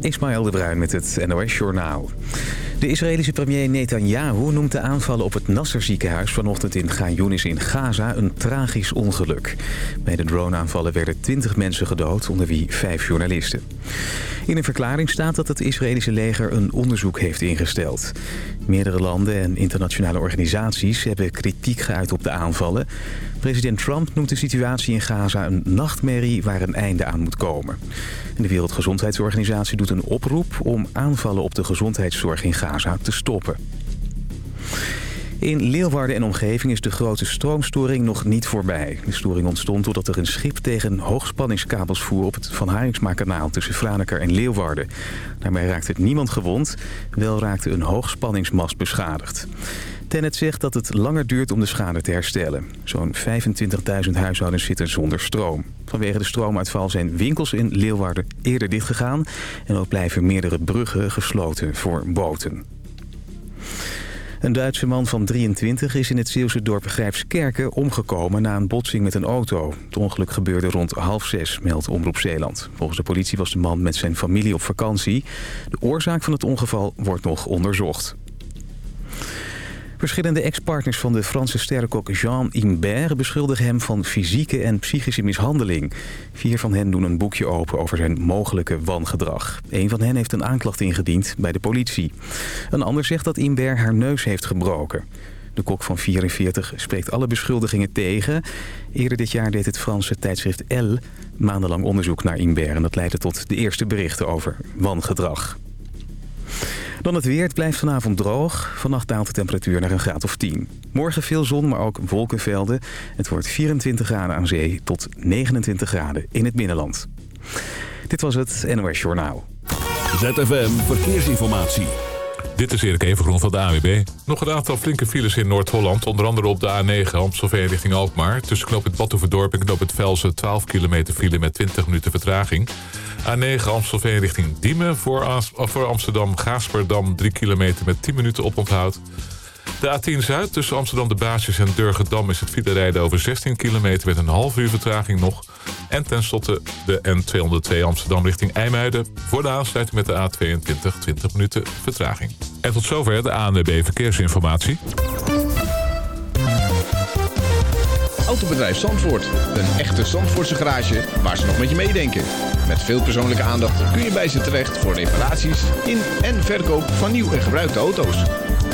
Ismaël de Bruin met het NOS Journaal. De Israëlische premier Netanyahu noemt de aanvallen op het Nasser ziekenhuis vanochtend in Gaan in Gaza een tragisch ongeluk. Bij de droneaanvallen werden 20 mensen gedood, onder wie vijf journalisten. In een verklaring staat dat het Israëlische leger een onderzoek heeft ingesteld. Meerdere landen en internationale organisaties hebben kritiek geuit op de aanvallen. President Trump noemt de situatie in Gaza een nachtmerrie waar een einde aan moet komen. de Wereldgezondheidsorganisatie doet een oproep om aanvallen op de gezondheidszorg in Gaza te stoppen. In Leeuwarden en omgeving is de grote stroomstoring nog niet voorbij. De storing ontstond doordat er een schip tegen hoogspanningskabels voer... op het Van Haringsma-kanaal tussen Franeker en Leeuwarden. Daarmee raakte niemand gewond. Wel raakte een hoogspanningsmast beschadigd. Tennet zegt dat het langer duurt om de schade te herstellen. Zo'n 25.000 huishoudens zitten zonder stroom. Vanwege de stroomuitval zijn winkels in Leeuwarden eerder dichtgegaan... en ook blijven meerdere bruggen gesloten voor boten. Een Duitse man van 23 is in het Zeeuwse dorp Grijpskerken omgekomen na een botsing met een auto. Het ongeluk gebeurde rond half zes, meldt Omroep Zeeland. Volgens de politie was de man met zijn familie op vakantie. De oorzaak van het ongeval wordt nog onderzocht. Verschillende ex-partners van de Franse sterrenkok Jean Imbert beschuldigen hem van fysieke en psychische mishandeling. Vier van hen doen een boekje open over zijn mogelijke wangedrag. Een van hen heeft een aanklacht ingediend bij de politie. Een ander zegt dat Imbert haar neus heeft gebroken. De kok van 44 spreekt alle beschuldigingen tegen. Eerder dit jaar deed het Franse tijdschrift Elle maandenlang onderzoek naar Imbert... en dat leidde tot de eerste berichten over wangedrag. Dan het weer. Het blijft vanavond droog. Vannacht daalt de temperatuur naar een graad of 10. Morgen veel zon, maar ook wolkenvelden. Het wordt 24 graden aan zee tot 29 graden in het binnenland. Dit was het NOS Journaal. ZFM Verkeersinformatie. Dit is Erik Evengroen van de AWB. Nog een aantal flinke files in Noord-Holland. Onder andere op de A9 Amstelveen richting Alkmaar. Tussen knop het Badhoevedorp en knop het Velsen 12 kilometer file met 20 minuten vertraging. A9 Amstelveen richting Diemen voor, Amsterdam Gaasperdam 3 kilometer met 10 minuten oponthoud. De A10 Zuid tussen Amsterdam de Basis en Durgedam is het file rijden over 16 kilometer met een half uur vertraging nog. En tenslotte de N202 Amsterdam richting IJmuiden voor de aansluiting met de A22 20 minuten vertraging. En tot zover de ANWB Verkeersinformatie. Autobedrijf Zandvoort. Een echte Zandvoortse garage waar ze nog met je meedenken. Met veel persoonlijke aandacht kun je bij ze terecht voor reparaties in en verkoop van nieuw en gebruikte auto's.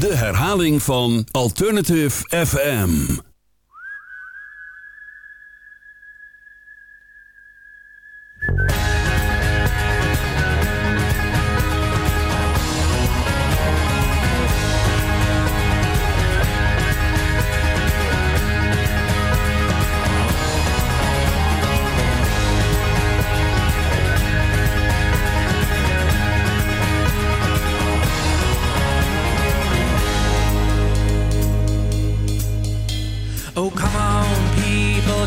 de herhaling van Alternative FM.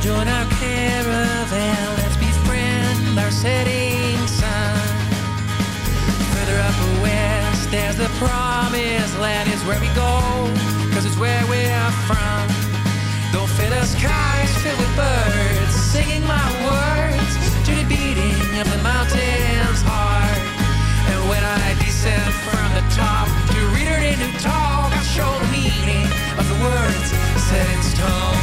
join our caravan. Let's befriend our setting sun. Further up west, there's the promised land. It's where we go, cause it's where we're from. Don't fill the skies filled with birds, singing my words to the beating of the mountain's heart. And when I descend from the top to read it in new talk, I show the meaning of the words set in stone.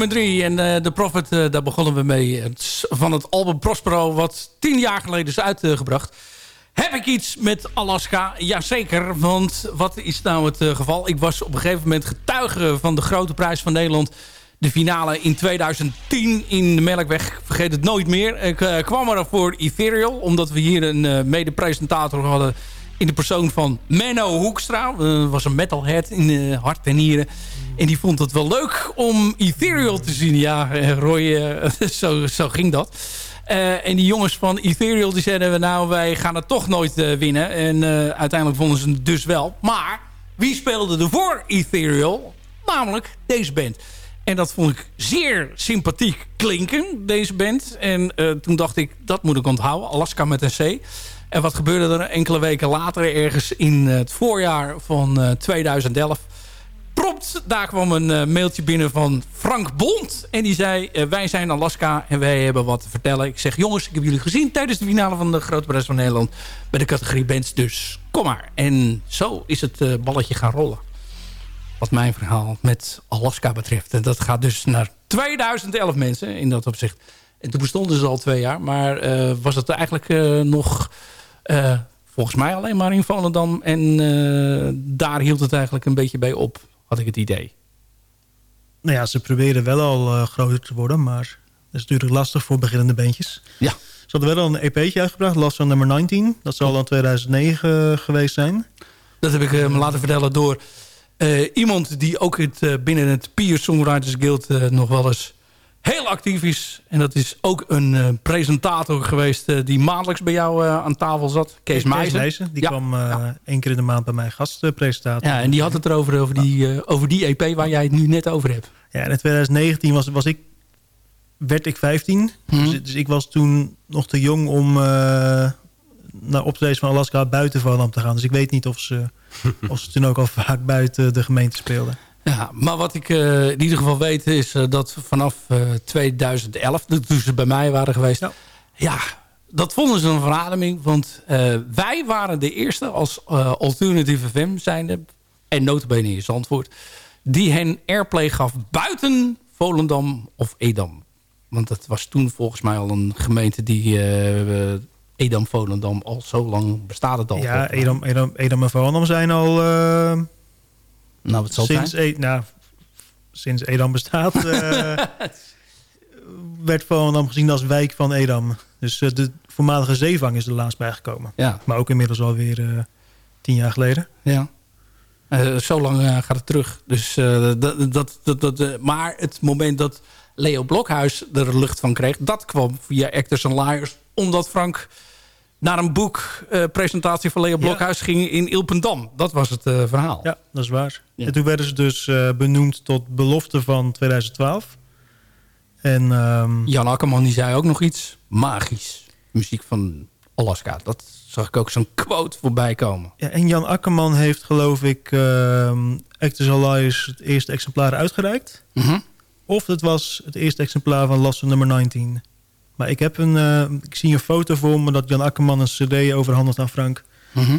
Nummer drie. En eh, de Prophet, eh, daar begonnen we mee. Van het album Prospero, wat tien jaar geleden is uitgebracht. Heb ik iets met Alaska? Jazeker, want wat is nou het eh, geval? Ik was op een gegeven moment getuige van de grote prijs van Nederland. De finale in 2010 in de Melkweg. Vergeet het nooit meer. Ik kwam er voor Ethereal, omdat we hier een eh, mede-presentator hadden in de persoon van Menno Hoekstra. Eh, was een metalhead in eh, hart en nieren. En die vond het wel leuk om Ethereal te zien. Ja, eh, Roy, zo, zo ging dat. En die jongens van Ethereal die zeiden... nou, wij gaan het toch nooit winnen. En uiteindelijk vonden ze het dus wel. Maar wie speelde er voor Ethereal? Namelijk deze band. En dat vond ik zeer sympathiek klinken, deze band. En toen dacht ik, dat moet ik onthouden. Alaska met een C. En wat gebeurde er enkele weken later, ergens in het voorjaar van eh, 2011... Prompt, daar kwam een eh, mailtje binnen van Frank Bond. En die zei, eh, wij zijn Alaska en wij hebben wat te vertellen. Ik zeg, jongens, ik heb jullie gezien tijdens de finale van de Grote Prijs van Nederland. Bij de categorie bands, dus kom maar. En zo is het eh, balletje gaan rollen. Wat mijn verhaal met Alaska betreft. En dat gaat dus naar 2011 mensen in dat opzicht. En toen bestonden ze al twee jaar. Maar eh, was het eigenlijk eh, nog... eh, volgens mij alleen maar in Volendam. En eh, daar hield het eigenlijk een beetje bij op, had ik het idee. Nou ja, ze proberen wel al eh, groter te worden, maar dat is natuurlijk lastig voor beginnende bandjes. Ja. Ze hadden wel al een EP'tje uitgebracht, Last van nummer 19. Dat zal dan 2009 geweest zijn. Dat heb ik me laten vertellen door iemand die ook het, binnen het Peer Songwriters Guild nog wel eens heel actief is. En dat is ook een eh, presentator geweest eh, die maandelijks bij jou eh, aan tafel zat. Kees Meijzen. Meijzen, Die Ja. kwam één keer in de maand bij mij gastpresentator. Ja, en die had het erover, over die, over die EP waar jij het nu net over hebt. Ja, in 2019 was, was ik, werd ik 15. Mhm. Dus, dus ik was toen nog te jong om naar optredens van Alaska buiten Volendam te gaan. Dus ik weet niet of ze, of ze toen ook al vaak buiten de gemeente speelden. Ja, maar wat ik eh, in ieder geval weet is eh, dat vanaf eh, 2011, toen ze bij mij waren geweest... Ja, Ja. dat vonden ze een verademing. Want eh, wij waren de eerste als eh, Alternative FM zijnde... en notabene in Zandvoort... die hen airplay gaf buiten Volendam of Edam. Want dat was toen volgens mij al een gemeente die... eh, Edam, Volendam, al zo lang bestaat het al. Ja. Edam, Edam, Edam en Volendam zijn al eh, Nou, wat zal het sinds, zijn? E- nou, sinds Edam bestaat... eh, werd Volendam gezien als wijk van Edam. Dus eh, de voormalige zeevang is er laatst bijgekomen. Ja, Maar ook inmiddels alweer eh tien jaar geleden. Ja. Zo lang gaat het terug. Dus, dat, dat, dat, dat, maar het moment dat Leo Blokhuis er lucht van kreeg... dat kwam via Actors and Liars. Omdat Frank naar een boekpresentatie van Leo Blokhuis ging in Ilpendam. Dat was het eh, verhaal. Ja, dat is waar. Ja. En toen werden ze dus eh, benoemd tot belofte van 2012. En ehm, Jan Akkerman die zei ook nog iets magisch. Muziek van Alaska. Dat zag ik ook zo'n quote voorbij komen. ja, en Jan Akkerman heeft geloof ik ehm Actors Alliance het eerste exemplaar uitgereikt. Mhm. Of het was het eerste exemplaar van Lasse nummer 19. Maar ik heb een, eh, ik zie een foto voor me dat Jan Akkerman een cd overhandigt aan Frank. Mhm.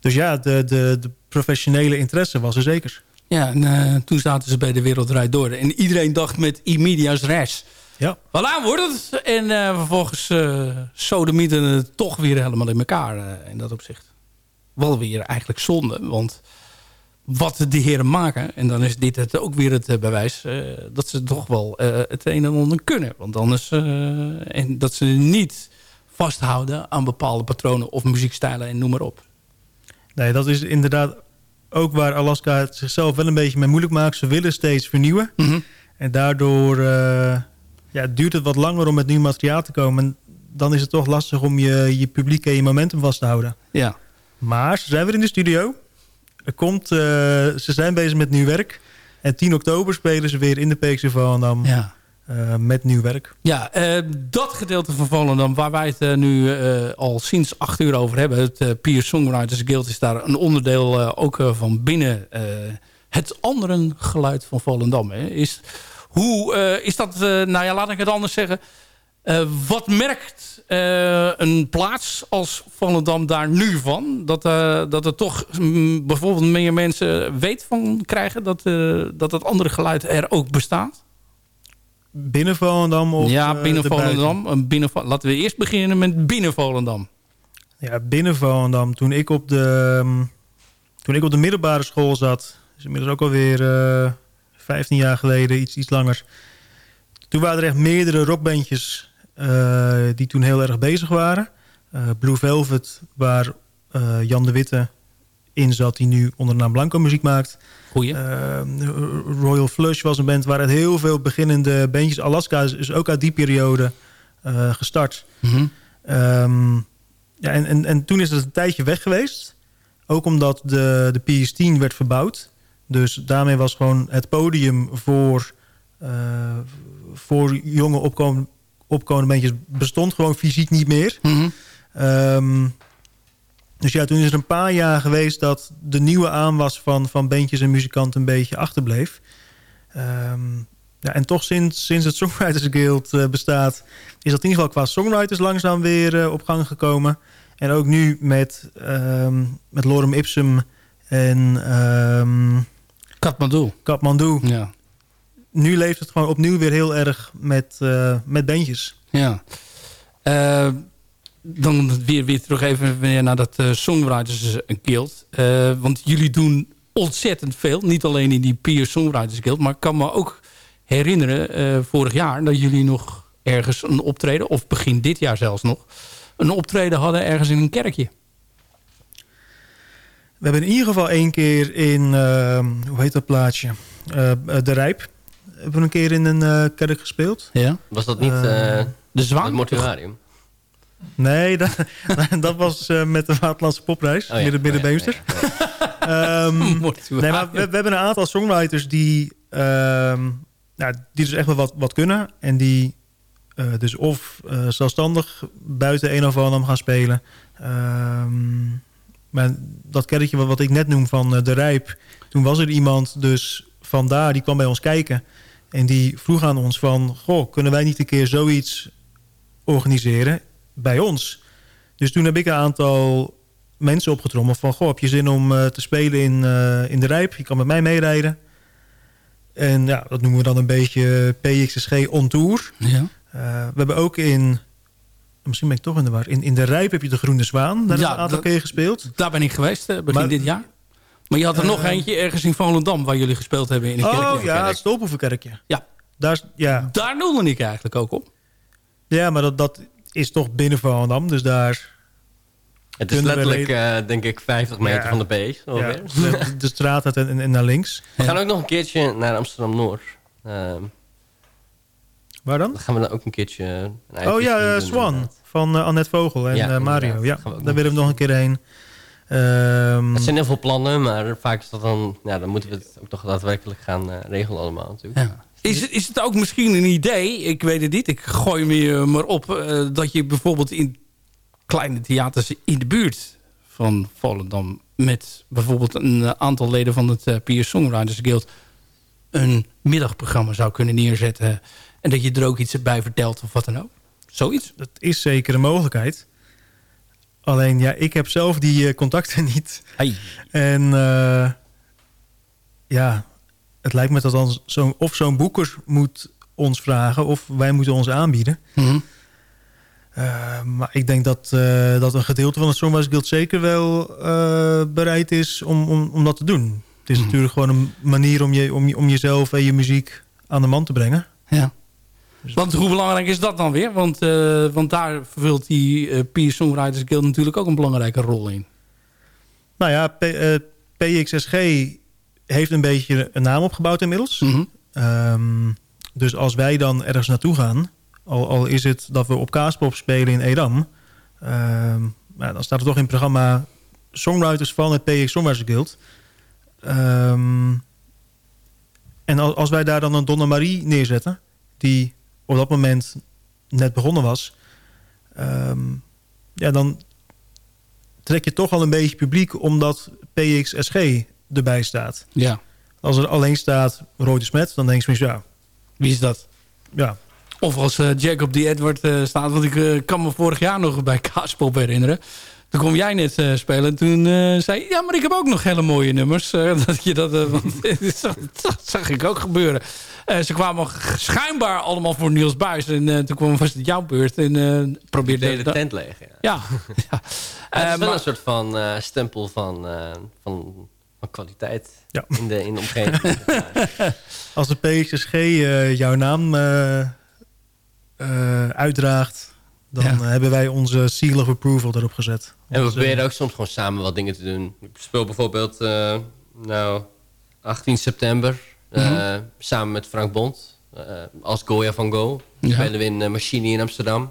Dus ja, de, de, de professionele interesse was er zeker. Ja, en eh, toen zaten ze bij de Wereldrijd Door. En iedereen dacht met immedias res. Ja. Voilà, wordt het. En eh, vervolgens uh, sodemieten het toch weer helemaal in elkaar uh, in dat opzicht. Wel weer eigenlijk zonde, want wat de heren maken... en dan is dit het ook weer het bewijs... dat ze toch wel het een en ander kunnen. Want anders... en dat ze niet vasthouden aan bepaalde patronen of muziekstijlen en noem maar op. Nee, dat is inderdaad ook waar Alaska het zichzelf wel een beetje mee moeilijk maakt. Ze willen steeds vernieuwen. Mm -hmm. En daardoor uh, ja, duurt het wat langer om met nieuw materiaal te komen. En dan is het toch lastig om je, je publiek en je momentum vast te houden. Ja. Maar ze zijn weer in de studio. Komt, uh, ze zijn bezig met nieuw werk. En 10 oktober spelen ze weer in de PXV Volendam. Ja. Uh, met nieuw werk. Ja, uh, dat gedeelte van Volendam waar wij het uh, nu al sinds acht uur over hebben. Het Peer Songwriters Guild is daar een onderdeel ook van binnen het andere geluid van Volendam. Hè. Is, hoe is dat, nou ja, laat ik het anders zeggen. Wat merkt een plaats als Volendam daar nu van? Dat, dat er toch mm, bijvoorbeeld meer mensen weet van krijgen dat, dat het andere geluid er ook bestaat? Binnen Volendam? Of, ja, binnen Volendam. Binnen, laten we eerst beginnen met binnen Volendam. Ja, binnen Volendam. Toen ik op de, um, toen ik op de middelbare school zat... is inmiddels ook alweer uh, 15 jaar geleden, iets, iets langer... toen waren er echt meerdere rockbandjes... Uh, die toen heel erg bezig waren. Uh, Blue Velvet, waar Jan de Witte in zat... die nu onder de naam Blanco muziek maakt... Goeie. Royal Flush was een band waar het heel veel beginnende bandjes... Alaska is, is ook uit die periode gestart. Mm -hmm. um, ja, en, en, en toen is het een tijdje weg geweest. Ook omdat de, de PS10 werd verbouwd. Dus daarmee was gewoon het podium voor, uh, voor jonge opkomende, opkomende bandjes... bestond gewoon fysiek niet meer. Mm -hmm. um, dus ja, toen is er een paar jaar geweest dat de nieuwe aanwas van, van bandjes en muzikanten een beetje achterbleef. Um, ja, en toch sinds, sinds het Songwriters Guild uh, bestaat, is dat in ieder geval qua songwriters langzaam weer uh, op gang gekomen. En ook nu met, um, met Lorem Ipsum en... Um, Kathmandu. Kathmandu. Ja. Nu leeft het gewoon opnieuw weer heel erg met, uh, met bandjes. Ja. dan weer, weer terug even weer naar dat uh, Songwriters Guild. Want jullie doen ontzettend veel. Niet alleen in die Peer Songwriters Guild. Maar ik kan me ook herinneren vorig jaar... dat jullie nog ergens een optreden... of begin dit jaar zelfs nog... een optreden hadden ergens in een kerkje. We hebben in ieder geval één keer in... hoe heet dat plaatsje? de Rijp. Hebben we een keer in een kerk gespeeld. Ja. Was dat niet de Zwaan? het mortuarium? Nee, dat, dat was uh, met de Waterlandse popprijs. Oh ja, midden midden oh ja, Beemster. Ja, um, nee, maar we, we, hebben een aantal songwriters die, um, nou, die dus echt wel wat, wat kunnen. En die uh, dus of uh, zelfstandig buiten een of ander gaan spelen. Um, maar dat kerkje wat, wat ik net noem van De Rijp. Toen was er iemand dus vandaar, die kwam bij ons kijken. En die vroeg aan ons van... Goh, kunnen wij niet een keer zoiets organiseren bij ons. Dus toen heb ik een aantal mensen opgetrommeld van... Goh, heb je zin om uh, te spelen in, uh, in de Rijp? Je kan met mij meerijden. En ja, dat noemen we dan een beetje PXSG on tour. Ja. Uh, we hebben ook in... Misschien ben ik toch in de war. In, in de Rijp heb je de Groene Zwaan. Daar ja, een aantal keer gespeeld. Daar ben ik geweest, begin maar, dit jaar. Maar je had er nog eentje ergens in Volendam... waar jullie gespeeld hebben in een oh, kerkje. Oh ja, het Stolpenverkerkje. Ja. Daar, ja. Daar noemde ik eigenlijk ook op. Ja, maar dat, dat is toch binnen Volendam. Dus daar... Het is letterlijk, uh, denk ik, 50 meter ja. van de beest. Ja, de, de straat uit en, en, naar links. We gaan ook nog een keertje naar Amsterdam-Noord. Uh, Waar dan? Dan gaan we dan ook een keertje... Een oh ja, uh, Swan. Van Annette Vogel en ja, Mario. Ja, daar willen we nog een keer heen. Um, het zijn heel veel plannen, maar vaak is dat dan... Ja, dan moeten we het ook nog daadwerkelijk gaan regelen allemaal natuurlijk. Ja. Is het, is het ook misschien een idee, ik weet het niet, ik gooi me maar op... Uh, dat je bijvoorbeeld in kleine theaters in de buurt van Volendam... met bijvoorbeeld een aantal leden van het uh, Peer Songwriters Guild... een middagprogramma zou kunnen neerzetten... en dat je er ook iets bij vertelt of wat dan ook? Zoiets? Dat is zeker een mogelijkheid. Alleen, ja, ik heb zelf die eh, contacten niet. Hey. En uh, ja, het lijkt me dat dan zo, of zo'n boeker moet ons vragen... of wij moeten ons aanbieden. Mhm. Uh, maar ik denk dat, uh, dat een gedeelte van het Songwriters Guild zeker wel uh, bereid is om, om, om dat te doen. Het is Mhm. natuurlijk gewoon een manier om, je, om, je- om jezelf en je muziek aan de man te brengen. Ja. Want hoe belangrijk is dat dan weer? Want, eh, want daar vervult die eh Peer Songwriters Guild natuurlijk ook een belangrijke rol in. Nou ja, P, eh, PXSG heeft een beetje een naam opgebouwd inmiddels. Mhm. Ehm, dus als wij dan ergens naartoe gaan... al, al is het dat we op Kaaspop spelen in Edam... ehm, nou, dan staat er toch in het programma... songwriters van het PX Songwriters Guild. Ehm, en als, als wij daar dan een Donna Marie neerzetten... die op dat moment net begonnen was... ehm, ja, dan trek je toch al een beetje publiek... omdat PXSG erbij staat. Ja. Als er alleen staat Roy de Smet, dan denk je misschien, ja, Wie is dat? ja, Of als eh, Jacob die Edward eh, staat. Want ik eh, kan me vorig jaar nog bij Kaaspop herinneren. Toen kom jij net eh, spelen. En toen eh, zei je, ja, maar ik heb ook nog hele mooie nummers. Eh, dat je dat, want, dat zag ik ook gebeuren. Eh, ze kwamen schijnbaar allemaal voor Niels Buis. En toen kwam vast het jouw beurt. En eh probeerde... De hele tent leeg, ja. Ja. ja. Ja, het is wel maar- een soort van eh, stempel van, eh, van, van kwaliteit Ja. in, de, in de omgeving. Als de PXSG eh, jouw naam eh, eh, uitdraagt... dan Ja. eh, hebben wij onze seal of approval erop gezet. En we proberen ook soms gewoon samen wat dingen te doen. Ik speel bijvoorbeeld, eh, nou, 18 september, eh, Mhm. samen met Frank Bond, eh, als Goya van Go. Ja. Spelen we in uh, Machine in Amsterdam.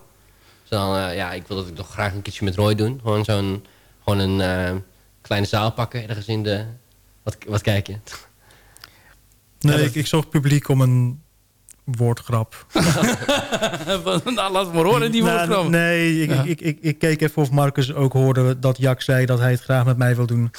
Dus dan, eh, ja, ik wil dat ik nog graag een keertje met Roy doen. Gewoon zo'n, gewoon een eh, kleine zaal pakken, ergens in de, wat, wat kijk je? Nee, ik, ik zocht publiek om een woordgrap. nou, laat het maar horen, die Nou, woordgrap. Nee, ik, Ja. ik, ik, ik keek even of Marcus ook hoorde dat Jack zei dat hij het graag met mij wil doen.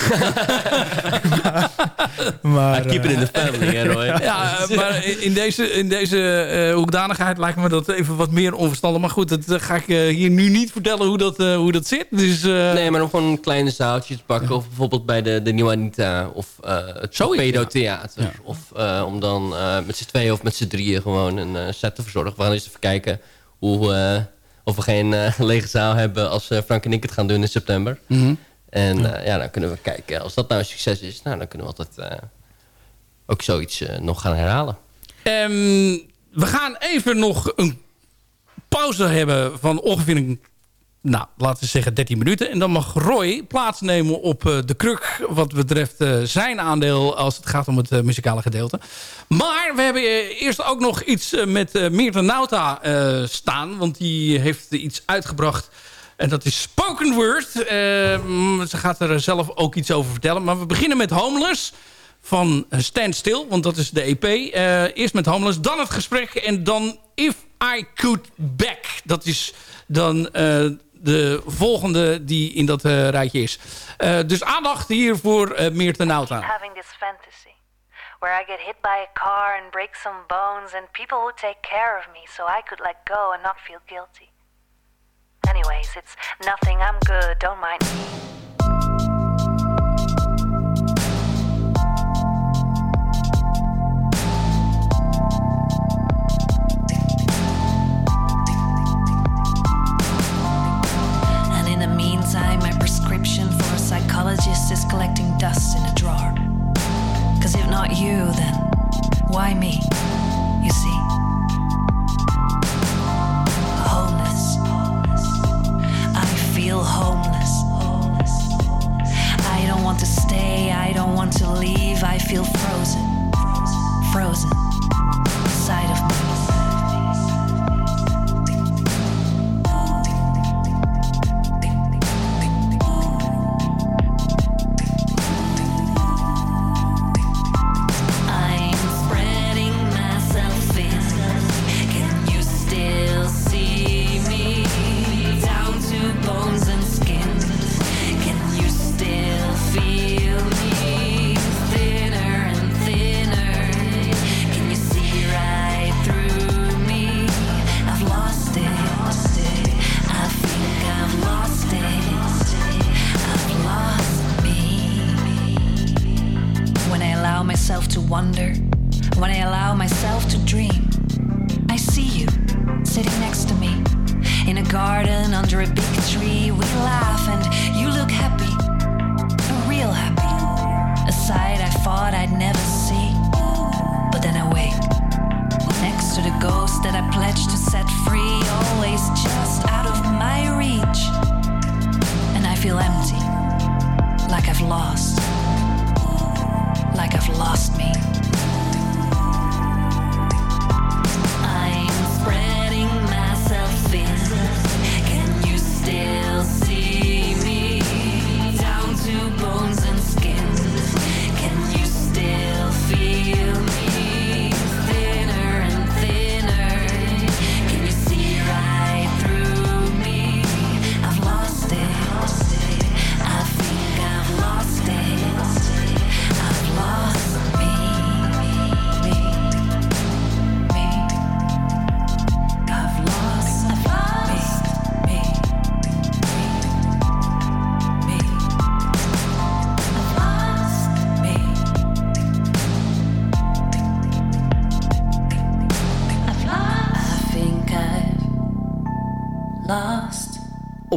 maar, I keep it in eh, the family, hè Roy? Ja, eh, maar in deze, in deze eh, hoedanigheid lijkt me dat even wat meer onverstandig. Maar goed, dat eh, ga ik eh, hier nu niet vertellen hoe dat, eh, hoe dat zit. Dus, eh, Nee, maar om gewoon een kleine zaaltje te pakken. Of bijvoorbeeld bij de, de Nieuwe Anita. Of eh het Torpedo ja. Theater. Of eh, om dan eh, met z'n tweeën of met z'n drieën gewoon een eh, set te verzorgen. We gaan eens even kijken hoe, eh, of we geen eh, lege zaal hebben als eh, Frank en ik het gaan doen in september. mhm. En eh, ja, dan kunnen we kijken. Als dat nou een succes is, nou, dan kunnen we altijd eh, ook zoiets eh, nog gaan herhalen. Ehm, we gaan even nog een pauze hebben van ongeveer een, nou, laten we zeggen 13 minuten. En dan mag Roy plaatsnemen op de kruk wat betreft zijn aandeel als het gaat om het muzikale gedeelte. Maar we hebben eerst ook nog iets met Meerten Nauta staan, want die heeft iets uitgebracht. En dat is spoken word. Mm, ze gaat er zelf ook iets over vertellen. Maar we beginnen met Homeless van Stand Still, want dat is de EP. Eh, eerst met Homeless, dan het gesprek en dan If I Could Back. Dat is dan eh, de volgende die in dat rijtje is. Dus aandacht hier voor eh Meerten Nauta. having this fantasy where I get hit by a car and break some bones and people would take care of me so I could let go and not feel guilty. Anyways, it's nothing, I'm good, don't mind me. And in the meantime, my prescription for a psychologist is collecting dust in a drawer. Cause if not you, then why me? You see? Feel homeless. I don't want to stay, I don't want to leave, I feel frozen. Frozen. Like I've lost, like I've lost me.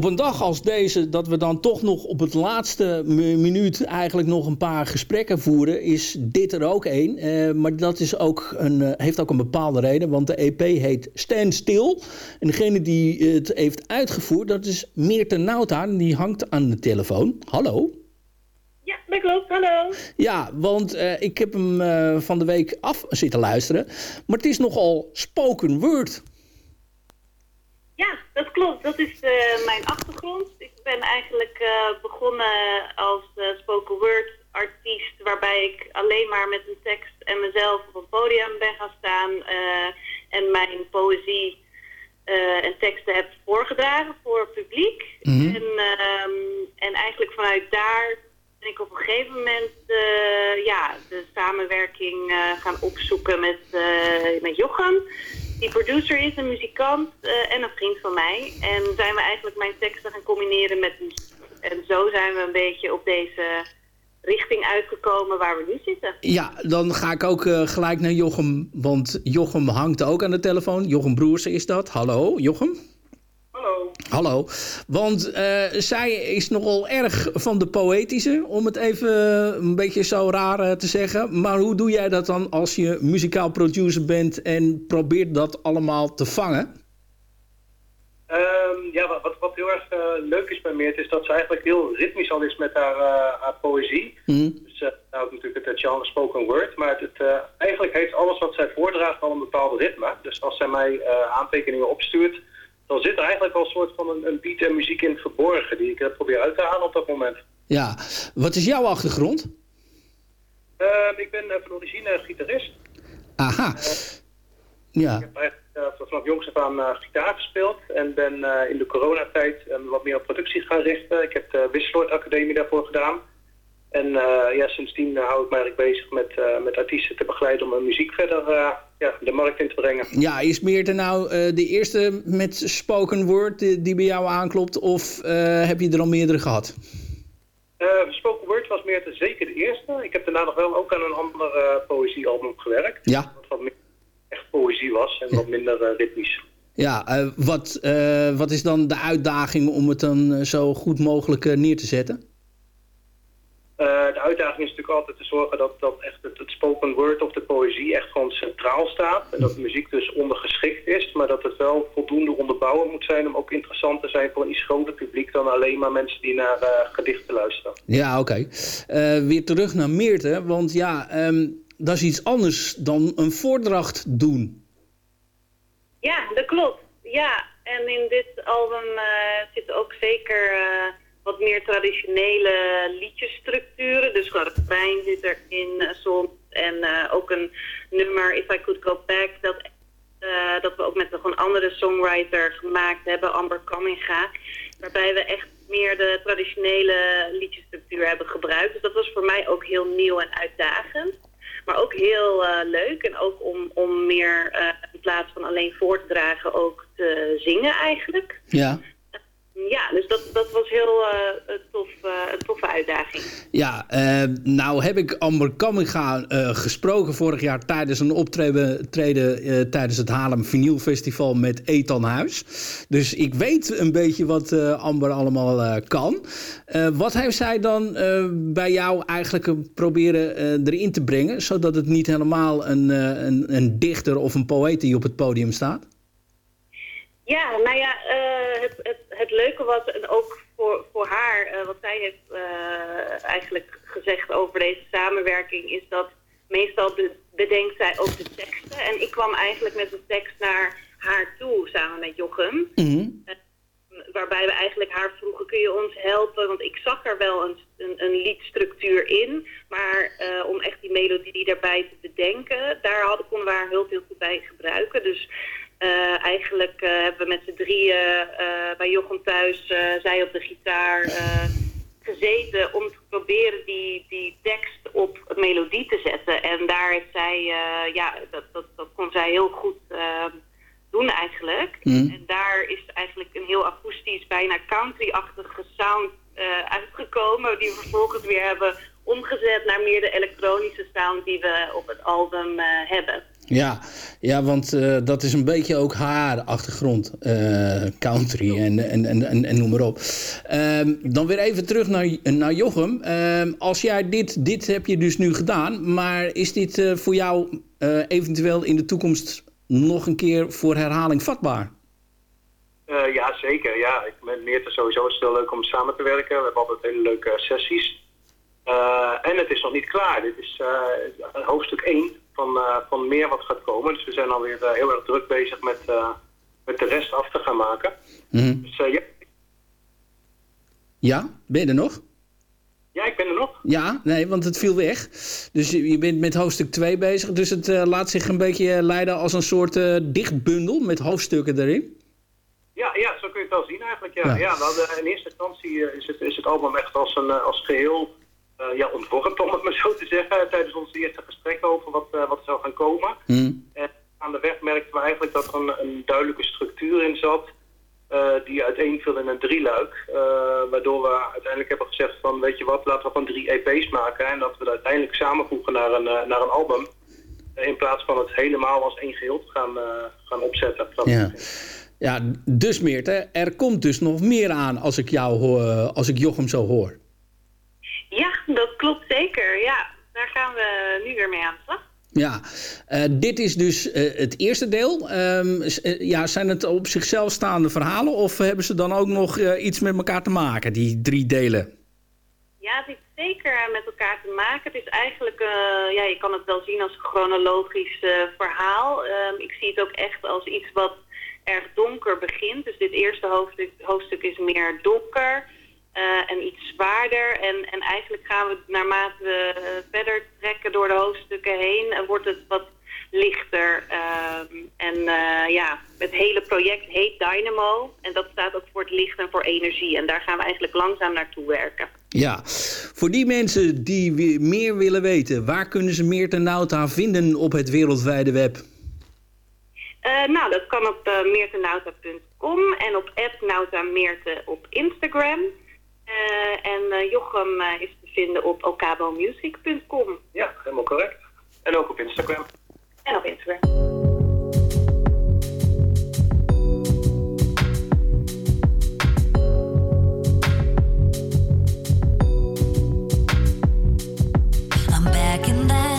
Op een dag als deze, dat we dan toch nog op het laatste mi- minuut eigenlijk nog een paar gesprekken voeren, is dit er ook één. Eh, maar dat is ook een, eh, heeft ook een bepaalde reden, want de EP heet Stand Still. En degene die het heeft uitgevoerd, dat is Meerte Nauta. En die hangt aan de telefoon. Hallo? Ja, dat klopt. Hallo. Ja, want eh, ik heb hem van de week af zitten luisteren. Maar het is nogal spoken word. Ja, dat klopt. Dat is eh, mijn achtergrond. Ik ben eigenlijk eh, begonnen als eh, spoken word artiest, waarbij ik alleen maar met een tekst en mezelf op een podium ben gaan staan en mijn poëzie en teksten heb voorgedragen voor het publiek. En, ehm, en eigenlijk vanuit daar ben ik op een gegeven moment ja, de samenwerking gaan opzoeken met, met Jochem. Die producer is, een muzikant eh, en een vriend van mij. En zijn we eigenlijk mijn teksten gaan combineren met muziek. En zo zijn we een beetje op deze richting uitgekomen waar we nu zitten. Ja, dan ga ik ook eh, gelijk naar Jochem, want Jochem hangt ook aan de telefoon. Jochem Broersen is dat. Hallo, Jochem? Hallo. Hallo. Want eh, zij is nogal erg van de poëtische, om het even een beetje zo raar eh, te zeggen. Maar hoe doe jij dat dan als je muzikaal producer bent en probeert dat allemaal te vangen? Ehm, ja, wat, wat, heel erg eh, leuk is bij Meert is dat ze eigenlijk heel ritmisch al is met haar, haar poëzie. Dus uh, nou natuurlijk het genre spoken word, maar het, eigenlijk heeft alles wat zij voordraagt al een bepaalde ritme. Dus als zij mij aantekeningen opstuurt, dan zit er eigenlijk al een soort van een, een beat en muziek in verborgen die ik eh, probeer uit te halen op dat moment. Ja, wat is jouw achtergrond? Ehm, ik ben eh, van origine gitarist. Aha. Ja. Ik heb eigenlijk eh, vanaf jongs af aan eh, gitaar gespeeld en ben eh, in de coronatijd eh, wat meer op productie gaan richten. Ik heb de Wisseloord Academie daarvoor gedaan. En eh, ja, sindsdien eh, hou ik me eigenlijk bezig met, eh, met artiesten te begeleiden om hun muziek verder eh, ja, de markt in te brengen. Ja, is Meerte nou eh, de eerste met spoken word die, die bij jou aanklopt of eh, heb je er al meerdere gehad? Eh, Spoken Word was meer te zeker de eerste. Ik heb daarna nog wel ook aan een ander eh, poëziealbum gewerkt. Ja. Wat wat meer echt poëzie was en wat minder eh, ritmisch. Ja, eh, wat, eh, wat is dan de uitdaging om het dan eh, zo goed mogelijk eh, neer te zetten? Eh, de uitdaging is natuurlijk altijd te zorgen dat, dat echt het, het spoken word of de poëzie echt gewoon centraal staat. En dat de muziek dus ondergeschikt is, maar dat het wel voldoende onderbouwen moet zijn om ook interessant te zijn voor een iets groter publiek dan alleen maar mensen die naar eh, gedichten luisteren. Ja, oké. Eh, weer terug naar Meerte, want ja, ehm, dat is iets anders dan een voordracht doen. Ja, dat klopt. Ja, en in dit album eh zitten ook zeker eh, wat meer traditionele liedjesstructuren. Dus refrein zit erin uh, soms. En eh, ook een nummer, If I Could Go Back, dat, eh, dat we ook met nog een andere songwriter gemaakt hebben, Amber Kamminga. Waarbij we echt meer de traditionele liedjesstructuur hebben gebruikt. Dus dat was voor mij ook heel nieuw en uitdagend. Maar ook heel eh, leuk. En ook om, om meer eh, in plaats van alleen voor te dragen ook te zingen eigenlijk. Ja. Ja, dus dat, dat was heel eh, tof een toffe uitdaging. Ja, uh, nou heb ik Amber Kamminga uh, gesproken vorig jaar tijdens een optreden treden, tijdens het Haarlem Vinyl Festival met Ethan Huis. Dus ik weet een beetje wat Amber allemaal kan. wat heeft zij dan bij jou eigenlijk proberen erin te brengen, zodat het niet helemaal een, een, een dichter of een poëet die op het podium staat? Ja, nou ja, het, het, het leuke was, en ook voor, voor haar, uh, wat zij heeft uh, eigenlijk gezegd over deze samenwerking, is dat meestal be bedenkt zij ook de teksten. En ik kwam eigenlijk met de tekst naar haar toe, samen met Jochem. Mm -hmm. uh, waarbij we eigenlijk haar vroegen, kun je ons helpen? Want ik zag er wel een, een, een liedstructuur in. Maar om echt die melodie daarbij te bedenken, daar hadden, konden we haar hulp heel goed bij gebruiken. Dus uh, eigenlijk uh, hebben we met z'n drieën uh, bij Jochem thuis, zij op de gitaar, gezeten om te proberen die, die tekst op melodie te zetten. En daar heeft zij, ja, dat, dat, dat kon zij heel goed doen eigenlijk. Mm. En daar is eigenlijk een heel akoestisch, bijna country-achtige sound uitgekomen, die we vervolgens weer hebben omgezet naar meer de elektronische sound die we op het album hebben. Ja, ja want uh, dat is een beetje ook haar achtergrond. Uh, country en, en, en, en, noem maar op. Uh, dan weer even terug naar, naar Jochem. Ehm, als jij dit, dit heb je dus nu gedaan. Maar is dit uh, voor jou eventueel in de toekomst nog een keer voor herhaling vatbaar? ja, zeker. Ja, ik, met Meerte sowieso is het heel leuk om samen te werken. We hebben altijd hele leuke sessies. En het is nog niet klaar. Dit is hoofdstuk 1 van, uh, van meer wat gaat komen. Dus we zijn alweer heel erg druk bezig met, met de rest af te gaan maken. Mm -hmm. Dus ja. Ja, ben je er nog? Ja, ik ben er nog. Ja, nee, want het viel weg. Dus je bent met hoofdstuk 2 bezig. Dus het laat zich een beetje leiden als een soort dichtbundel met hoofdstukken erin. Ja, ja, zo kun je het wel zien eigenlijk. Ja. Ja. ja we in eerste instantie is het, is het album echt als, een, als geheel ja, ontworpen, om het maar zo te zeggen, tijdens ons eerste gesprek over wat, uh, wat er zou gaan komen. Mm. En aan de weg merkten we eigenlijk dat er een, een duidelijke structuur in zat, uh, die uiteenviel in een drieluik. waardoor we uiteindelijk hebben gezegd van, weet je wat, laten we van drie EP's maken en dat we dat uiteindelijk samenvoegen naar een, naar een album. in plaats van het helemaal als één geheel te gaan, gaan opzetten. Ja. ja, dus Meerte, er komt dus nog meer aan als ik jou hoor, als ik Jochem zo hoor. Ja, dat klopt zeker. Ja, daar gaan we nu weer mee aan de slag. Ja, uh, dit is dus uh, het eerste deel. Um, uh, ja, zijn het op zichzelf staande verhalen of hebben ze dan ook nog iets met elkaar te maken, die drie delen? Ja, het heeft zeker met elkaar te maken. Het is eigenlijk, ja, je kan het wel zien als een chronologisch verhaal. Um, ik zie het ook echt als iets wat erg donker begint. Dus dit eerste hoofdstuk, hoofdstuk is meer donker. Uh, en iets zwaarder. En, en eigenlijk gaan we naarmate we verder trekken door de hoofdstukken heen, en wordt het wat lichter. Uh, en ja, het hele project heet Dynamo. En dat staat ook voor het licht en voor energie. En daar gaan we eigenlijk langzaam naartoe werken. Ja, voor die mensen die meer willen weten, waar kunnen ze meer ten Nauta vinden op het wereldwijde web? nou, dat kan op uh, meertennauta.com en op @nautameerte op Instagram. Eh, en eh, Jochem eh, is te vinden op okabomusic.com. Ja, helemaal correct. En ook op Instagram. En op Instagram. back in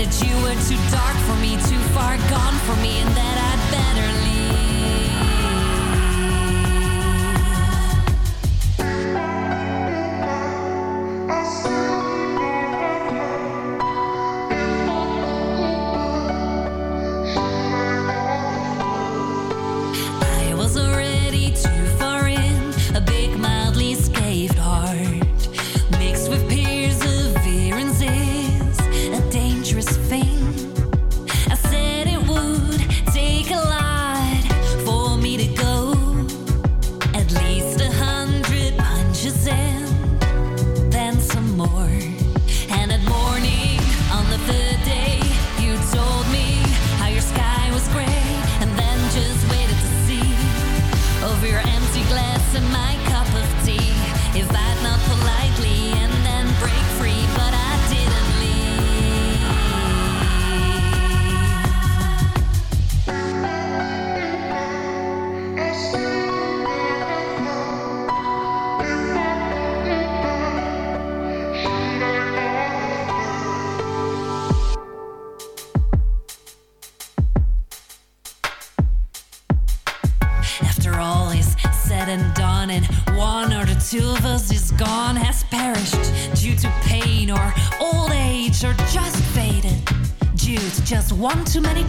that you were too dark for me, too far gone for me, and that one too many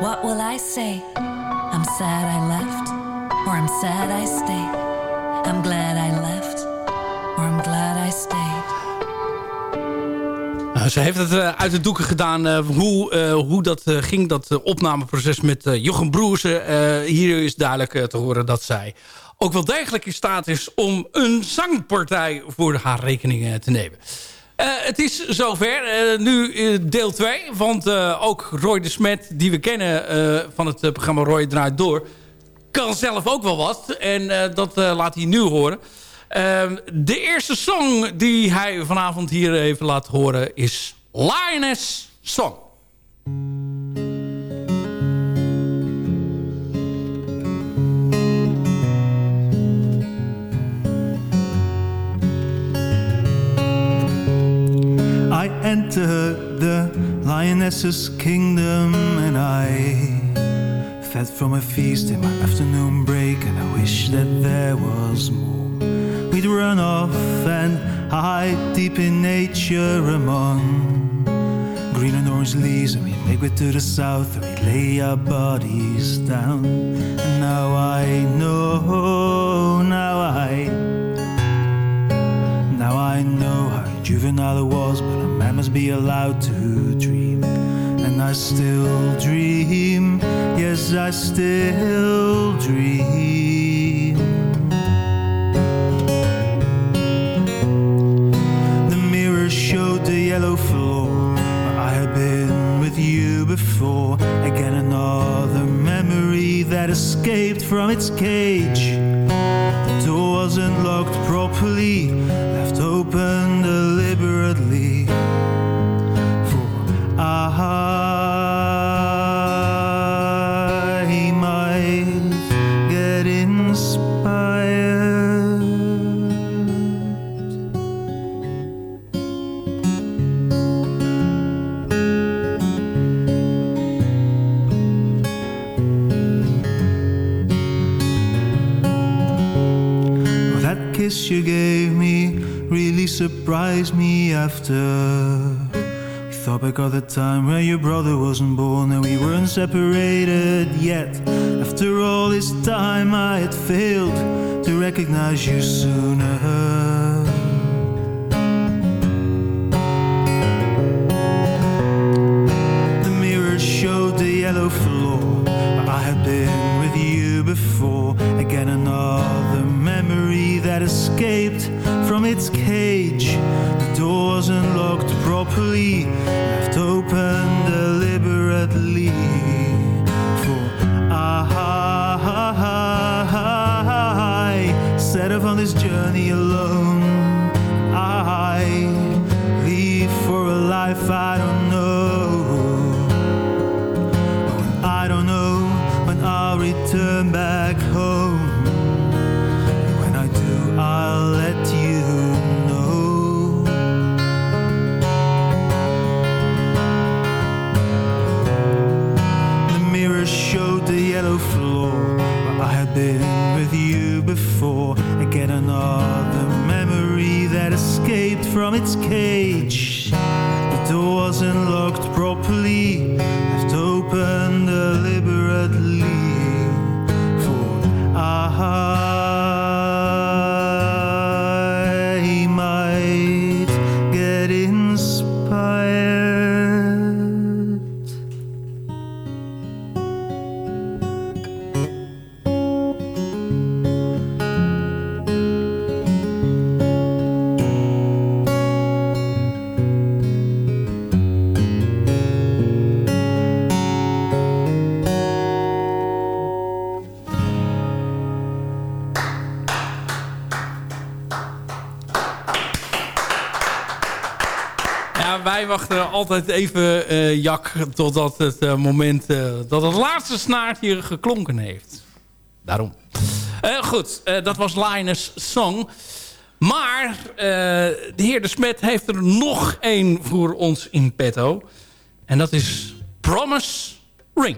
what will I say? I'm sad I left, or I'm sad I stayed. I'm glad I left, or I'm glad I stayed. Nou, ze heeft het eh, uit de doeken gedaan eh, hoe, eh, hoe dat eh, ging, dat eh, opnameproces met eh, Jochem Broersen. Eh, hier is duidelijk eh, te horen dat zij ook wel degelijk in staat is om een zangpartij voor haar rekening eh, te nemen. Eh, het is zover. Eh, nu eh, deel 2. Want ook Roy de Smet, die we kennen van het programma Roy Draait Door... kan zelf ook wel wat. En dat laat hij nu horen. Ehm, de eerste song die hij vanavond hier even laat horen is Lioness Song. I entered the lioness's kingdom and I fed from a feast in my afternoon break and I wish that there was more. We'd run off and hide deep in nature among green and orange leaves and we'd make way to the south and we'd lay our bodies down. And now I know, now I now I know how juvenile it was, but a man must be allowed to dream. And I still dream, yes, I still dream. The mirror showed the yellow floor. I had been with you before. Again, another memory that escaped from its cage. The door wasn't locked properly, really surprised me after we thought back of the time when your brother wasn't born and we weren't separated yet. After all this time, I had failed to recognize you sooner. The mirror showed the yellow floor where I had been with you before. Again, another memory that escaped from its cage. Even, uh, Jak, totdat het uh, moment uh, dat het laatste snaartje geklonken heeft. Daarom. goed, dat was Linus Song. Maar de heer De Smet heeft er nog één voor ons in petto. En dat is Promise Ring.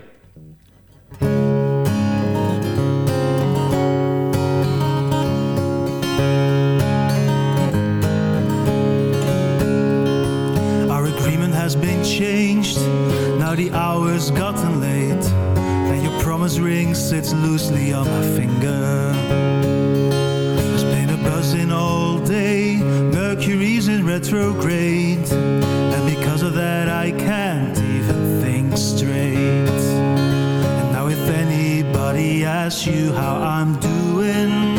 Has been changed. Now the hour's gotten late, and your promise ring sits loosely on my finger. There's been a buzzing all day, Mercury's in retrograde, and because of that, I can't even think straight. And now, if anybody asks you how I'm doing,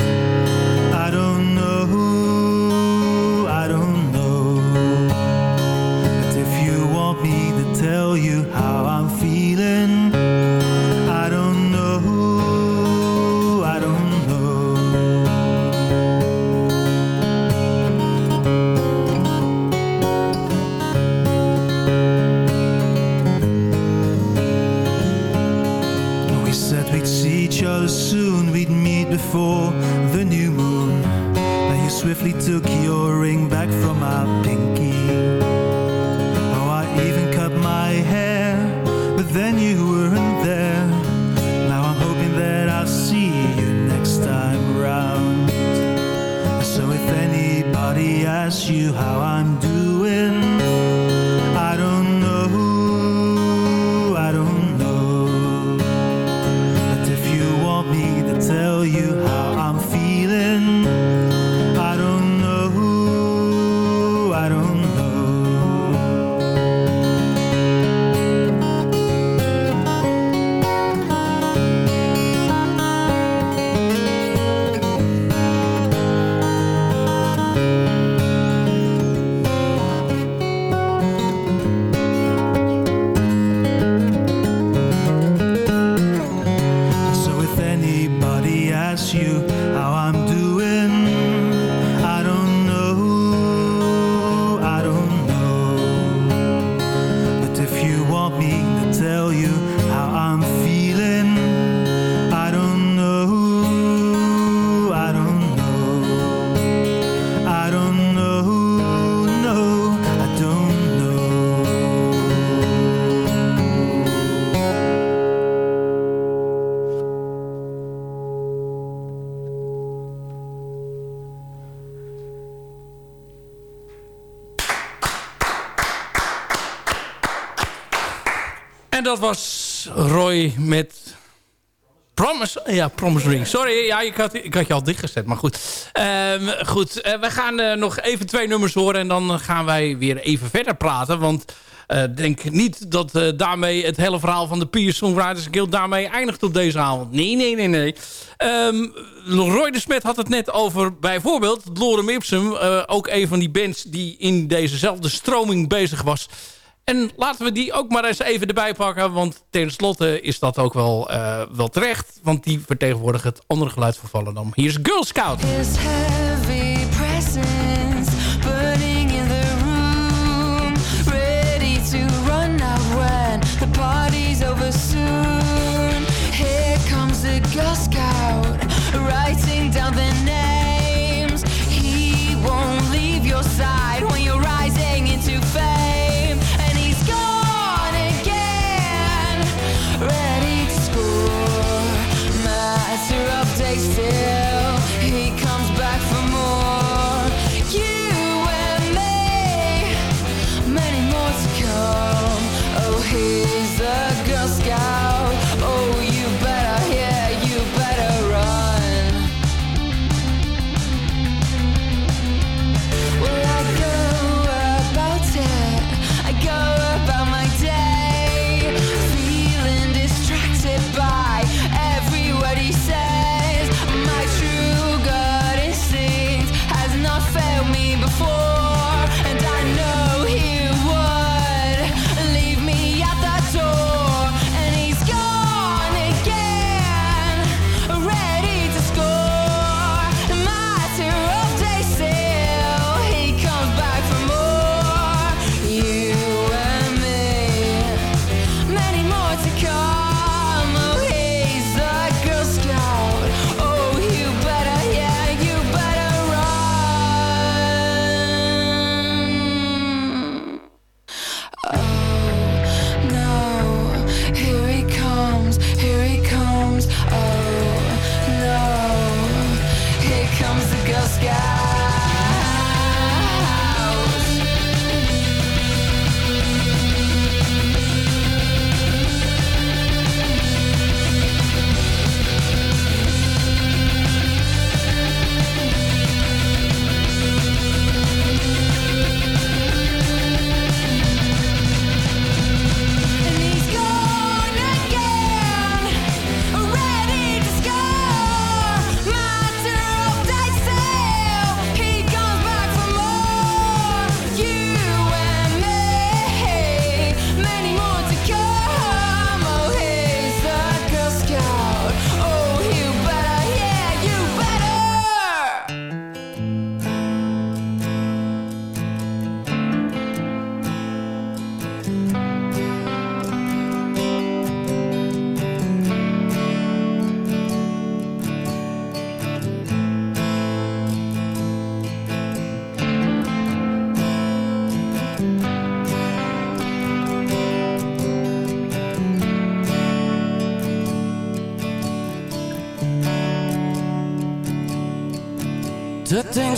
dat was Roy met Promise, ja, Promise Ring. Sorry, ja, ik, had, ik had je al dichtgezet, maar goed. Um, goed, uh, we gaan uh, nog even twee nummers horen en dan gaan wij weer even verder praten. Want ik uh, denk niet dat daarmee het hele verhaal van de Piers Songwriters Guild daarmee eindigt op deze avond. Nee, nee, nee, nee. Um, Roy de Smet had het net over bijvoorbeeld Lorem Ipsum. ook een van die bands die in dezezelfde stroming bezig was... En laten we die ook maar eens even erbij pakken. Want tenslotte is dat ook wel, uh, wel terecht. Want die vertegenwoordigt het andere geluid van Volendam. Hier is Girl Scout.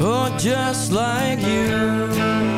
Oh, just like you.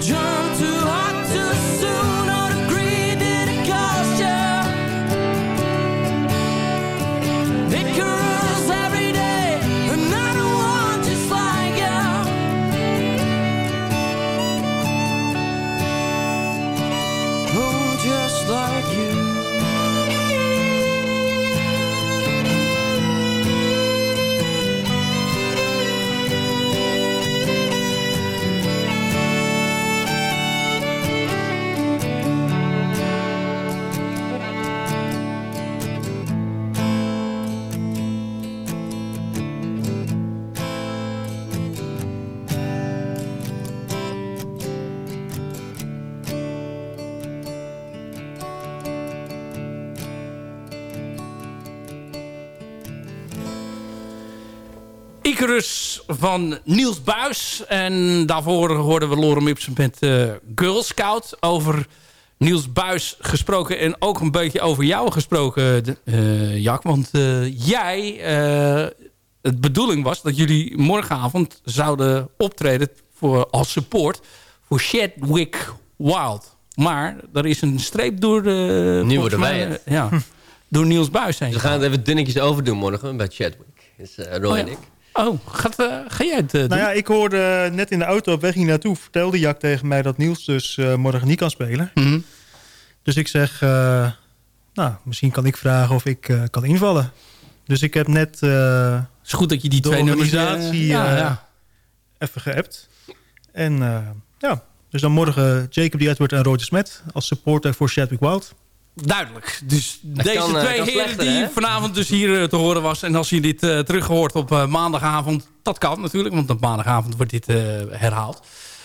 John Van Niels Buis. En daarvoor hoorden we Lorem Ipsum met eh, Girl Scout. Over Niels Buis gesproken en ook een beetje over jou gesproken, eh, Jack. Want eh, jij, het bedoeling was dat jullie morgenavond zouden optreden voor, als support voor Chadwick Wild. Maar er is een streep door... de Nu worden wij het. Ja, door Niels Buis heen. Dus we gaan het even dunnetjes overdoen morgen bij Chadwick. Is eh, Roy Oh ja. en ik. Oh, gaat, eh, ga jij het doen? Nou ja, ik hoorde net in de auto op weg hier naartoe... vertelde Jack tegen mij dat Niels dus eh, morgen niet kan spelen. Mhm. Dus ik zeg... nou, misschien kan ik vragen of ik kan invallen. Dus ik heb net... is goed dat je die twee nummers, organisatie ja, ja. even geappt. En ja, dus dan morgen Jacob D. Edward en Roger Smet... als supporter voor Chadwick Wild. Duidelijk. Dus Dat deze kan, eh, twee heren slechter, die hè? vanavond dus hier eh, te horen was. En als je dit eh teruggehoord op eh, maandagavond. Dat kan natuurlijk, want op maandagavond wordt dit eh, herhaald.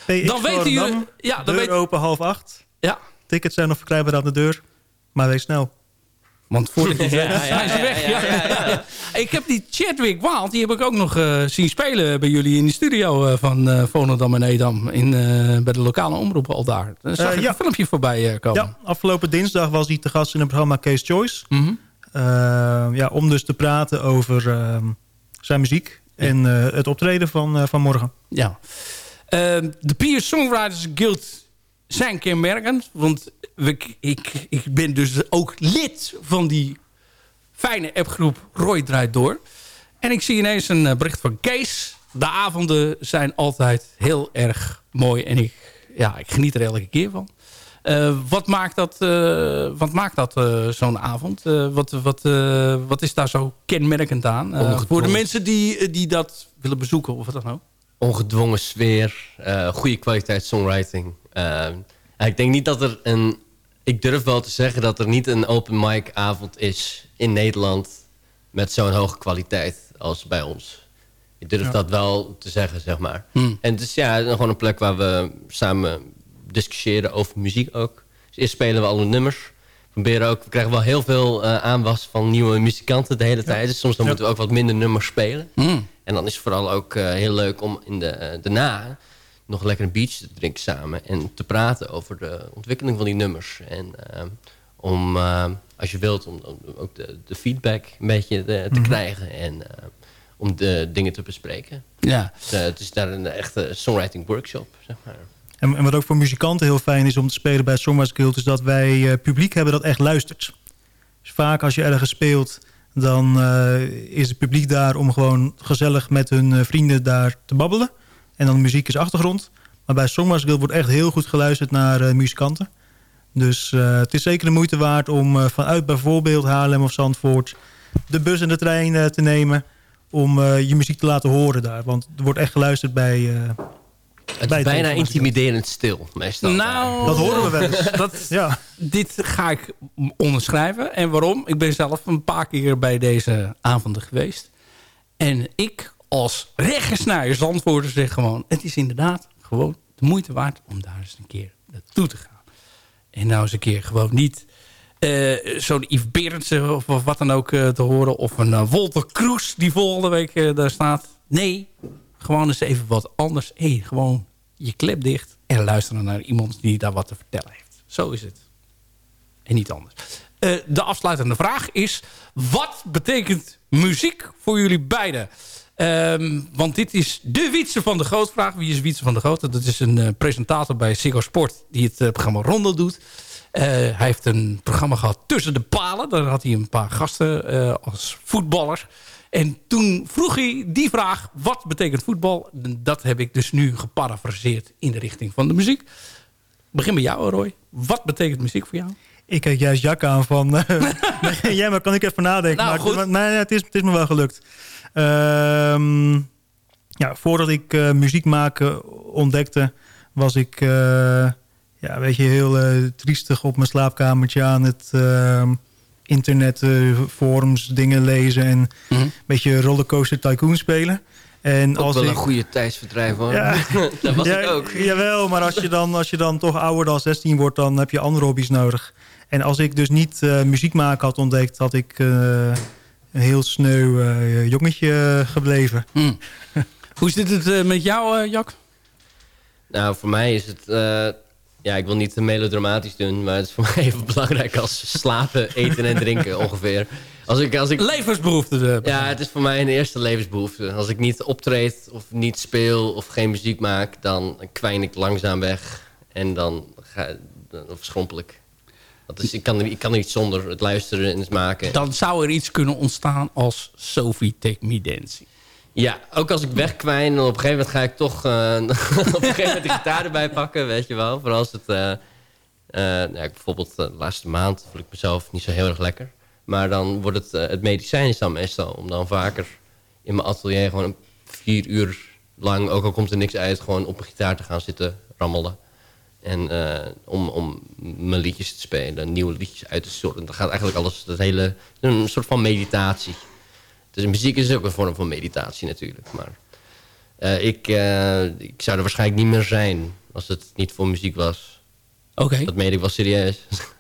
PX Dan weten jullie... Ja, dan deur weet, open half acht. Ja. Tickets zijn nog verkrijgbaar aan de deur. Maar wees snel. Want voordat je Ja, ja, zijn ze ja, weg. ja, Ja, ja, ja. Ik heb die Chadwick Wild, die heb ik ook nog eh, zien spelen bij jullie in de studio eh, van eh Volendam en Edam. In, eh, bij de lokale omroep al daar. Daar zag ik ja. een filmpje voorbij eh, komen. Ja, afgelopen dinsdag was hij te gast in het programma Case Choice. Mhm. Eh, ja, om dus te praten over ehm, zijn muziek en eh, het optreden van, eh, van morgen. Ja. Ehm, de Peer Songwriters Guild zijn kenmerkend. Want ik, ik, ik ben dus ook lid van die fijne appgroep Roy Draait Door. En ik zie ineens een eh, bericht van Kees. De avonden zijn altijd heel erg mooi. En ik, ja, ik geniet er elke keer van. Uh, wat maakt dat, uh, wat maakt dat uh, zo'n avond? wat, wat, wat is daar zo kenmerkend aan? voor de mensen die, die dat willen bezoeken of wat dan ook? Ongedwongen sfeer, goede kwaliteit songwriting. Ik denk niet dat er een... Ik durf wel te zeggen dat er niet een open mic avond is in Nederland... met zo'n hoge kwaliteit als bij ons. Ik durf Ja. dat wel te zeggen, zeg maar. Hmm. En het is ja, gewoon een plek waar we samen discussiëren over muziek ook. Dus eerst spelen we alle nummers. We Proberen ook, we krijgen wel heel veel eh, aanwas van nieuwe muzikanten de hele tijd. Dus soms dan moeten we ook wat minder nummers spelen. Hmm. En dan is het vooral ook eh, heel leuk om in de, eh, daarna nog lekker een biertje te drinken samen. En te praten over de ontwikkeling van die nummers. En eh, om, eh, als je wilt, om, om ook de, de feedback een beetje te, te Mhm. krijgen. En eh, om de dingen te bespreken. Ja. Dus, eh, het is daar een echte songwriting workshop, zeg maar. En, en wat ook voor muzikanten heel fijn is om te spelen bij Songwriters Guild... is dat wij eh, publiek hebben dat echt luistert. Dus vaak als je ergens speelt... dan eh, is het publiek daar om gewoon gezellig met hun eh, vrienden daar te babbelen. En dan de muziek is achtergrond. Maar bij Songwriters Guild wordt echt heel goed geluisterd naar eh, muzikanten. Dus eh, het is zeker de moeite waard om eh, vanuit bijvoorbeeld Haarlem of Zandvoort... de bus en de trein eh, te nemen om eh, je muziek te laten horen daar. Want er wordt echt geluisterd bij... eh, Het bij is bijna intimiderend stil, meestal. Nou, Dat horen we wel eens. Dat, Dit ga ik onderschrijven. En waarom? Ik ben zelf een paar keer bij deze avonden geweest. En ik als reggesnaaier Zandvoorter zeg gewoon... het is inderdaad gewoon de moeite waard om daar eens een keer naartoe te gaan. En nou eens een keer gewoon niet... eh, Zo'n Yves Berendsen of, of wat dan ook eh, te horen. Of een eh, Wolter Kroes die volgende week daar staat. Nee, gewoon eens even wat anders. Hey, gewoon je klep dicht en luisteren naar iemand die daar wat te vertellen heeft. Zo is het. En niet anders. De afsluitende vraag is... wat betekent muziek voor jullie beiden? Ehm, want dit is de Wietse van de Grootvraag. Wie is Wietse van de Groot? Dat is een eh, presentator bij Ziggo Sport... die het eh, programma Rondo doet. Eh, hij heeft een programma gehad Tussen de Palen. Daar had hij een paar gasten als voetballers. En toen vroeg hij die vraag, wat betekent voetbal? Dat heb ik dus nu geparafraseerd in de richting van de muziek. Begin bij jou, Roy. Wat betekent muziek voor jou? Ik kijk juist Jak aan van... jij maar kan ik even nadenken. Nou, maar het, is, het is me wel gelukt. Ehm, ja, voordat ik eh, muziek maken ontdekte... was ik eh, ja, weet je, heel eh, triestig op mijn slaapkamertje aan het... ehm, internet, forums, dingen lezen... en een beetje rollercoaster tycoon spelen. En Mhm. Ook als wel ik, een goede tijdsverdrijf, hoor. Ja. dat was ja, ik ook. Jawel, maar als je, dan, als je dan toch ouder dan 16 wordt... dan heb je andere hobby's nodig. En als ik dus niet muziek maken had ontdekt... had ik een heel sneu eh, jongetje eh, gebleven. Hoe zit het eh, met jou, eh, Jak? Nou, voor mij is het... eh, ja, ik wil niet te melodramatisch doen... maar het is voor mij even belangrijk als slapen, eten en drinken ongeveer. Als ik, als ik, Levensbehoefte. eh, ja, het is voor mij een eerste levensbehoefte. Als ik niet optreed of niet speel of geen muziek maak... dan kwijn ik langzaam weg en dan ga, dan verschrompel ik. Dat is, ik, kan er, ik kan er niet zonder het luisteren en het maken. Dan zou er iets kunnen ontstaan als Sophie Take Me Dancing. Ja, ook als ik wegkwijn, dan op een gegeven moment ga ik toch eh, op een gegeven moment de gitaar erbij pakken, weet je wel. Vooral als het, eh, eh, nou, ja, bijvoorbeeld de laatste maand voel ik mezelf niet zo heel erg lekker. Maar dan wordt het, het medicijn is dan meestal om dan vaker in mijn atelier gewoon een vier uur lang, ook al komt er niks uit, gewoon op mijn gitaar te gaan zitten rammelen. En eh, om, om mijn liedjes te spelen, nieuwe liedjes uit te sorten. Dan gaat eigenlijk alles, dat hele, een soort van meditatie. Dus muziek is ook een vorm van meditatie natuurlijk. Maar eh, ik, eh, ik zou er waarschijnlijk niet meer zijn als het niet voor muziek was. Oké. Dat meen ik wel serieus.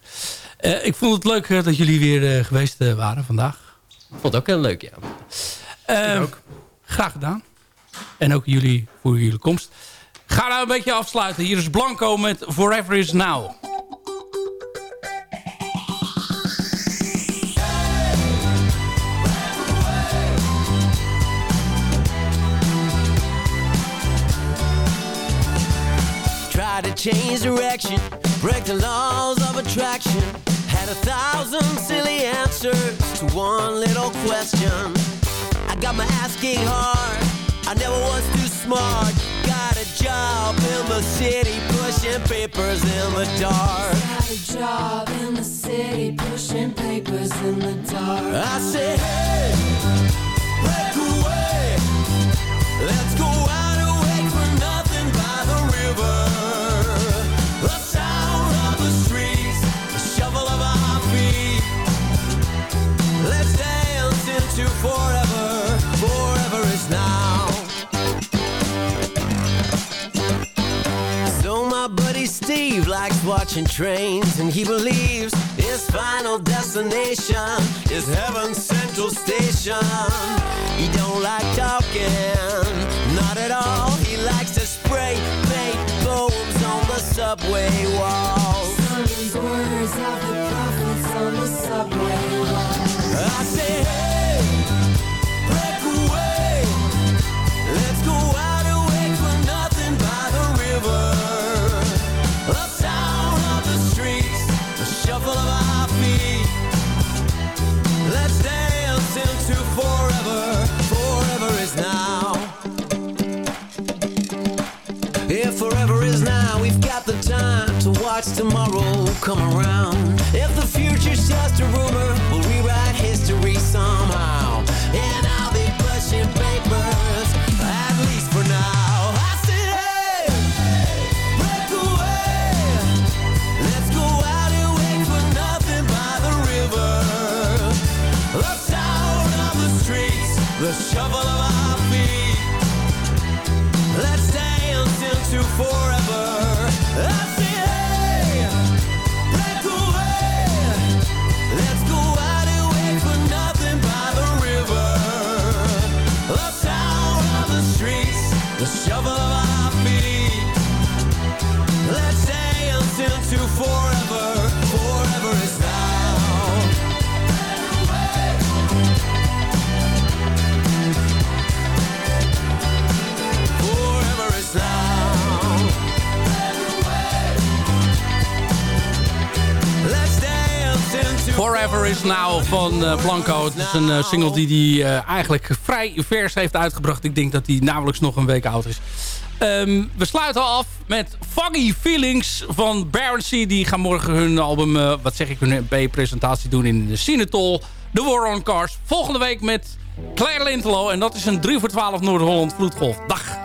Eh, ik vond het leuk dat jullie weer eh, geweest waren vandaag. Ik vond het ook heel leuk, ja. Eh, Graag gedaan. En ook jullie voor jullie komst. Ga nou een beetje afsluiten. Hier is Blanco met Forever Is Now. change direction, break the laws of attraction. Had a thousand silly answers to one little question. I got my ass kicked hard, I never was too smart. Got a job in the city, pushing papers in the dark. Got a job in the city, pushing papers in the dark. I said, hey, break away. Let's go out away for nothing by the river. The sound of the streets, the shuffle of our feet. Let's dance into forever. Steve likes watching trains and he believes his final destination is heaven's central station. He don't like talking, not at all. He likes to spray paint poems on the subway walls. These words of the prophets on the subway walls. I say, hey, tomorrow come around. Is Now van eh, Blanco. Het is een eh, single die hij eh, eigenlijk vrij vers heeft uitgebracht. Ik denk dat hij nauwelijks nog een week oud is. Ehm, we sluiten af met Foggy Feelings van Barency. Die gaan morgen hun album, wat zeg ik, hun B-presentatie doen in de Cinetol. The War on Cars. Volgende week met Claire Lintelo. En dat is een 3 voor 12 Noord-Holland Vloedgolf. Dag!